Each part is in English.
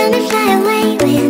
And to fly away with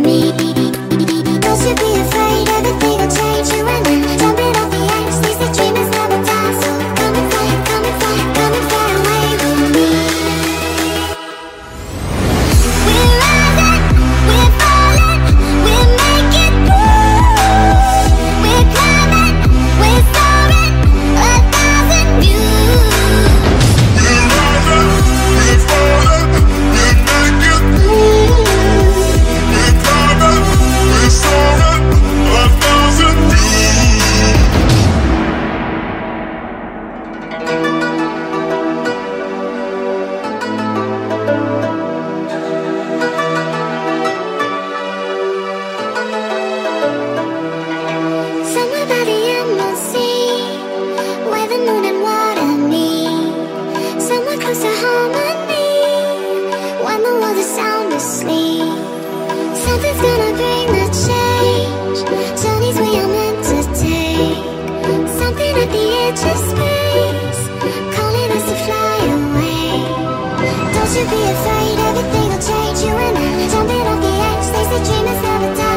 should be afraid everything will change you and I. Jumping off the edge, they say dreamers never die.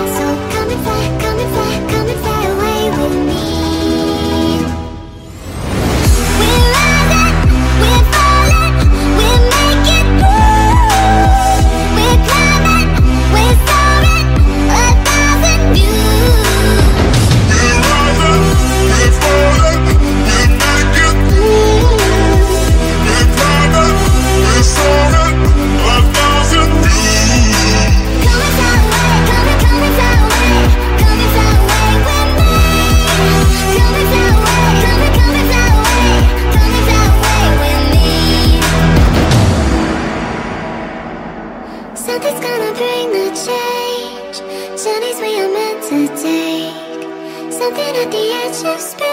Something's gonna bring the change. Journeys we are meant to take. Something at the edge of space.